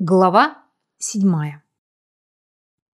Глава седьмая.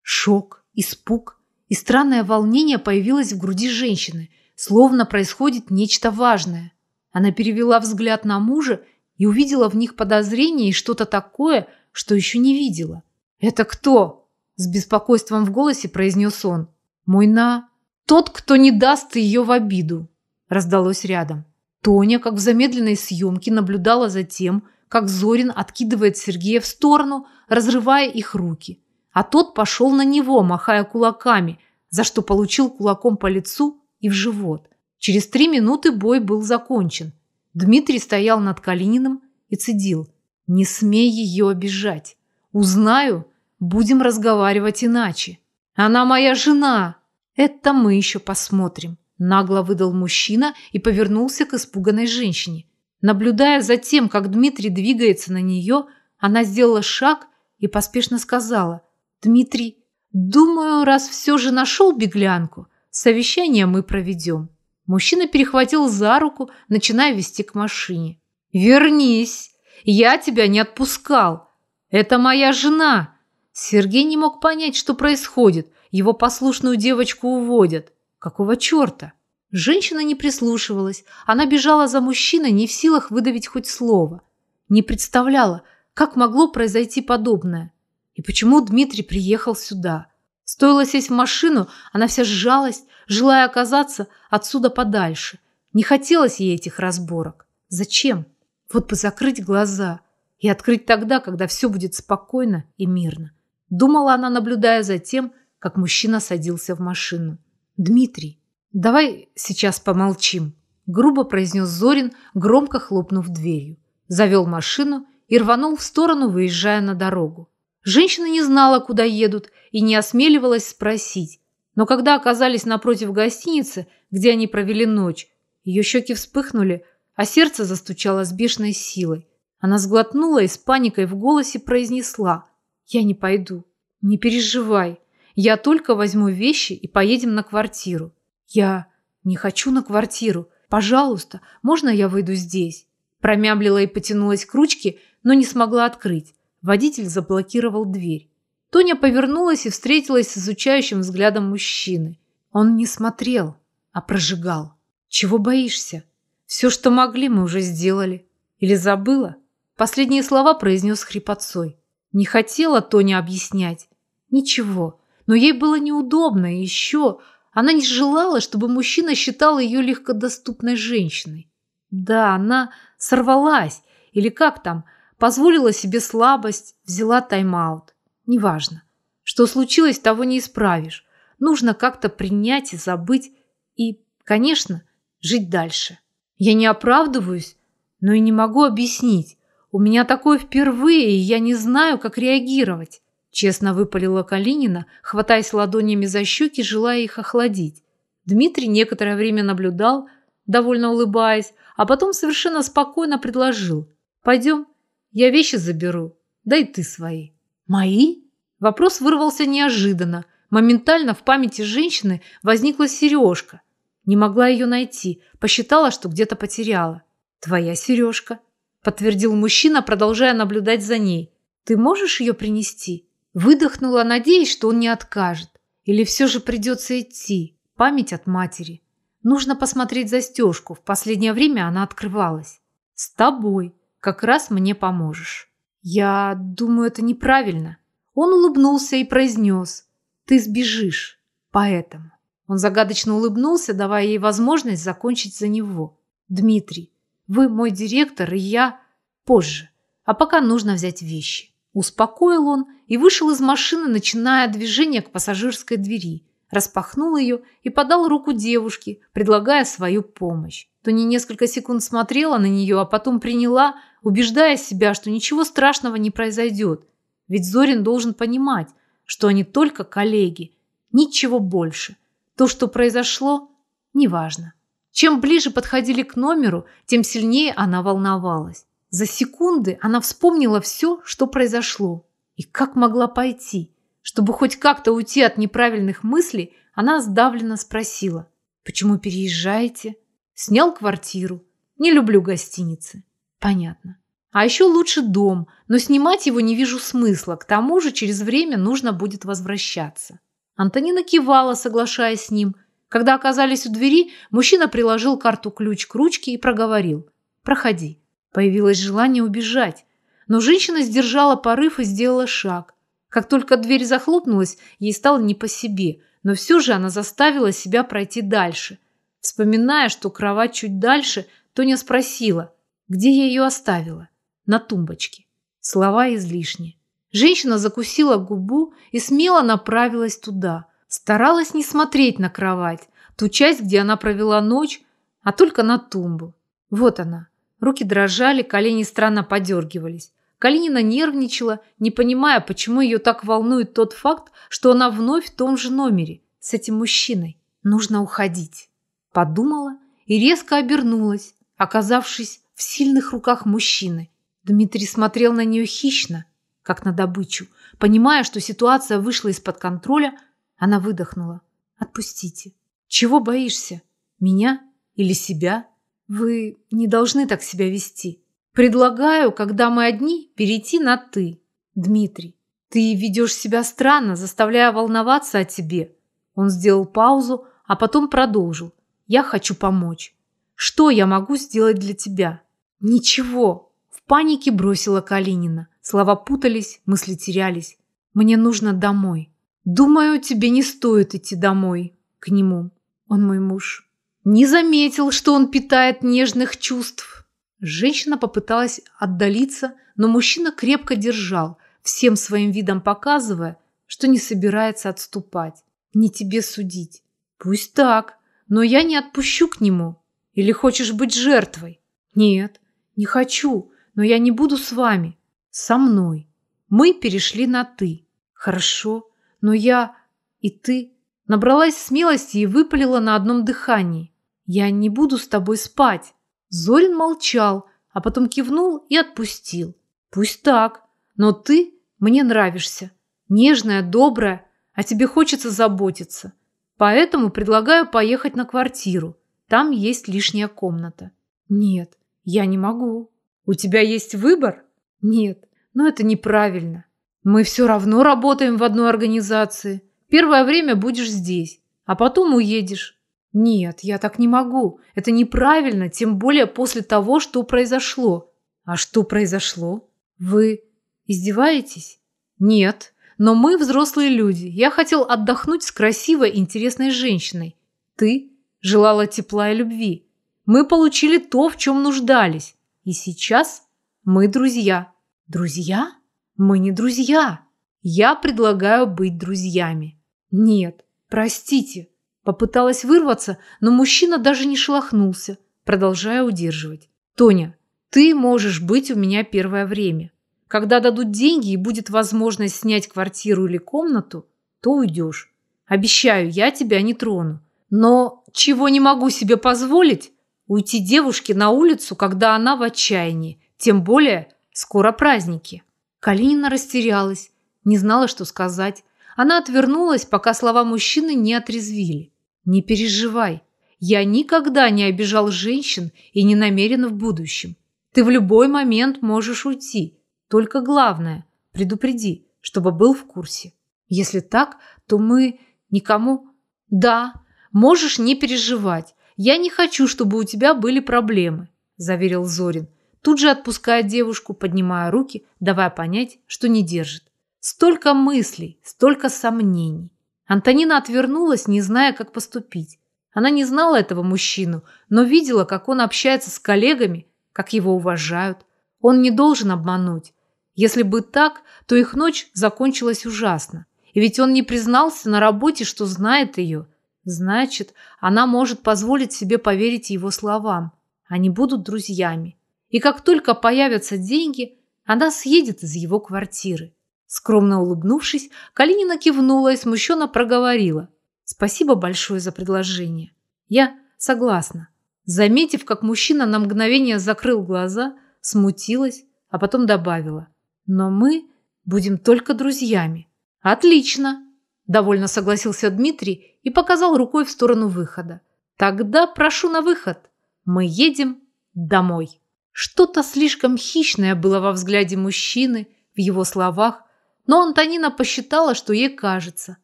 Шок, испуг и странное волнение появилось в груди женщины, словно происходит нечто важное. Она перевела взгляд на мужа и увидела в них подозрение и что-то такое, что еще не видела. «Это кто?» – с беспокойством в голосе произнес он. «Мой на...» «Тот, кто не даст ее в обиду», – раздалось рядом. Тоня, как в замедленной съемке, наблюдала за тем, как Зорин откидывает Сергея в сторону, разрывая их руки. А тот пошел на него, махая кулаками, за что получил кулаком по лицу и в живот. Через три минуты бой был закончен. Дмитрий стоял над Калининым и цедил. «Не смей ее обижать. Узнаю, будем разговаривать иначе. Она моя жена. Это мы еще посмотрим». Нагло выдал мужчина и повернулся к испуганной женщине. Наблюдая за тем, как Дмитрий двигается на нее, она сделала шаг и поспешно сказала. «Дмитрий, думаю, раз все же нашел беглянку, совещание мы проведем». Мужчина перехватил за руку, начиная вести к машине. «Вернись! Я тебя не отпускал! Это моя жена!» Сергей не мог понять, что происходит. Его послушную девочку уводят. Какого черта? Женщина не прислушивалась. Она бежала за мужчиной, не в силах выдавить хоть слово. Не представляла, как могло произойти подобное. И почему Дмитрий приехал сюда. Стоило сесть в машину, она вся сжалась, желая оказаться отсюда подальше. Не хотелось ей этих разборок. Зачем? Вот бы закрыть глаза и открыть тогда, когда все будет спокойно и мирно. Думала она, наблюдая за тем, как мужчина садился в машину. «Дмитрий, «Давай сейчас помолчим», – грубо произнес Зорин, громко хлопнув дверью. Завел машину и рванул в сторону, выезжая на дорогу. Женщина не знала, куда едут, и не осмеливалась спросить. Но когда оказались напротив гостиницы, где они провели ночь, ее щеки вспыхнули, а сердце застучало с бешеной силой. Она сглотнула и с паникой в голосе произнесла «Я не пойду, не переживай, я только возьму вещи и поедем на квартиру». «Я не хочу на квартиру. Пожалуйста, можно я выйду здесь?» Промямлила и потянулась к ручке, но не смогла открыть. Водитель заблокировал дверь. Тоня повернулась и встретилась с изучающим взглядом мужчины. Он не смотрел, а прожигал. «Чего боишься? Все, что могли, мы уже сделали. Или забыла?» Последние слова произнес хрипотцой. Не хотела Тоня объяснять. Ничего, но ей было неудобно, и еще она не желала, чтобы мужчина считал ее легкодоступной женщиной. Да, она сорвалась, или как там, позволила себе слабость, взяла тайм-аут. Неважно. Что случилось, того не исправишь. Нужно как-то принять и забыть. И, конечно, жить дальше. Я не оправдываюсь, но и не могу объяснить. У меня такое впервые, и я не знаю, как реагировать. Честно выпалила Калинина, хватаясь ладонями за щеки, желая их охладить. Дмитрий некоторое время наблюдал, довольно улыбаясь, а потом совершенно спокойно предложил. «Пойдем, я вещи заберу, да и ты свои». «Мои?» Вопрос вырвался неожиданно. Моментально в памяти женщины возникла сережка. Не могла ее найти, посчитала, что где-то потеряла. «Твоя сережка», – подтвердил мужчина, продолжая наблюдать за ней. «Ты можешь ее принести?» Выдохнула, надеясь, что он не откажет. Или все же придется идти. Память от матери. Нужно посмотреть застежку. В последнее время она открывалась. С тобой. Как раз мне поможешь. Я думаю, это неправильно. Он улыбнулся и произнес. Ты сбежишь. Поэтому. Он загадочно улыбнулся, давая ей возможность закончить за него. Дмитрий, вы мой директор, и я позже. А пока нужно взять вещи. Успокоил он и вышел из машины, начиная движение к пассажирской двери. Распахнул ее и подал руку девушке, предлагая свою помощь. Тони несколько секунд смотрела на нее, а потом приняла, убеждая себя, что ничего страшного не произойдет. Ведь Зорин должен понимать, что они только коллеги, ничего больше. То, что произошло, неважно. Чем ближе подходили к номеру, тем сильнее она волновалась. За секунды она вспомнила все, что произошло. И как могла пойти? Чтобы хоть как-то уйти от неправильных мыслей, она сдавленно спросила. «Почему переезжаете?» «Снял квартиру. Не люблю гостиницы». «Понятно». А еще лучше дом, но снимать его не вижу смысла. К тому же через время нужно будет возвращаться. Антонина кивала, соглашаясь с ним. Когда оказались у двери, мужчина приложил карту-ключ к ручке и проговорил. «Проходи». Появилось желание убежать. Но женщина сдержала порыв и сделала шаг. Как только дверь захлопнулась, ей стало не по себе, но все же она заставила себя пройти дальше. Вспоминая, что кровать чуть дальше, Тоня спросила, где я ее оставила. На тумбочке. Слова излишни. Женщина закусила губу и смело направилась туда. Старалась не смотреть на кровать, ту часть, где она провела ночь, а только на тумбу. Вот она. Руки дрожали, колени странно подергивались. Калинина нервничала, не понимая, почему ее так волнует тот факт, что она вновь в том же номере с этим мужчиной. Нужно уходить. Подумала и резко обернулась, оказавшись в сильных руках мужчины. Дмитрий смотрел на нее хищно, как на добычу. Понимая, что ситуация вышла из-под контроля, она выдохнула. «Отпустите. Чего боишься? Меня или себя? Вы не должны так себя вести. Предлагаю, когда мы одни, перейти на «ты». Дмитрий, ты ведешь себя странно, заставляя волноваться о тебе. Он сделал паузу, а потом продолжил. Я хочу помочь. Что я могу сделать для тебя? Ничего. В панике бросила Калинина. Слова путались, мысли терялись. Мне нужно домой. Думаю, тебе не стоит идти домой. К нему. Он мой муж. Не заметил, что он питает нежных чувств. Женщина попыталась отдалиться, но мужчина крепко держал, всем своим видом показывая, что не собирается отступать. Не тебе судить. Пусть так, но я не отпущу к нему. Или хочешь быть жертвой? Нет, не хочу, но я не буду с вами. Со мной. Мы перешли на «ты». Хорошо, но я и ты набралась смелости и выпалила на одном дыхании. Я не буду с тобой спать. Зорин молчал, а потом кивнул и отпустил. Пусть так, но ты мне нравишься. Нежная, добрая, а тебе хочется заботиться. Поэтому предлагаю поехать на квартиру. Там есть лишняя комната. Нет, я не могу. У тебя есть выбор? Нет, но это неправильно. Мы все равно работаем в одной организации. Первое время будешь здесь, а потом уедешь. Нет, я так не могу. Это неправильно, тем более после того, что произошло. А что произошло? Вы издеваетесь? Нет, но мы взрослые люди. Я хотел отдохнуть с красивой, интересной женщиной. Ты желала тепла и любви. Мы получили то, в чем нуждались. И сейчас мы друзья. Друзья? Мы не друзья. Я предлагаю быть друзьями. Нет, простите, Попыталась вырваться, но мужчина даже не шелохнулся, продолжая удерживать. «Тоня, ты можешь быть у меня первое время. Когда дадут деньги и будет возможность снять квартиру или комнату, то уйдешь. Обещаю, я тебя не трону. Но чего не могу себе позволить? Уйти девушке на улицу, когда она в отчаянии. Тем более скоро праздники». Калинина растерялась, не знала, что сказать. Она отвернулась, пока слова мужчины не отрезвили. Не переживай. Я никогда не обижал женщин и не намерен в будущем. Ты в любой момент можешь уйти. Только главное – предупреди, чтобы был в курсе. Если так, то мы никому... Да, можешь не переживать. Я не хочу, чтобы у тебя были проблемы, заверил Зорин, тут же отпуская девушку, поднимая руки, давая понять, что не держит. Столько мыслей, столько сомнений. Антонина отвернулась, не зная, как поступить. Она не знала этого мужчину, но видела, как он общается с коллегами, как его уважают. Он не должен обмануть. Если бы так, то их ночь закончилась ужасно. И ведь он не признался на работе, что знает ее. Значит, она может позволить себе поверить его словам. Они будут друзьями. И как только появятся деньги, она съедет из его квартиры. Скромно улыбнувшись, Калинина кивнула и смущенно проговорила. «Спасибо большое за предложение. Я согласна». Заметив, как мужчина на мгновение закрыл глаза, смутилась, а потом добавила. «Но мы будем только друзьями». «Отлично!» – довольно согласился Дмитрий и показал рукой в сторону выхода. «Тогда прошу на выход. Мы едем домой». Что-то слишком хищное было во взгляде мужчины, в его словах, но Антонина посчитала, что ей кажется.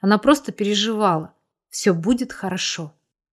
Она просто переживала. Все будет хорошо.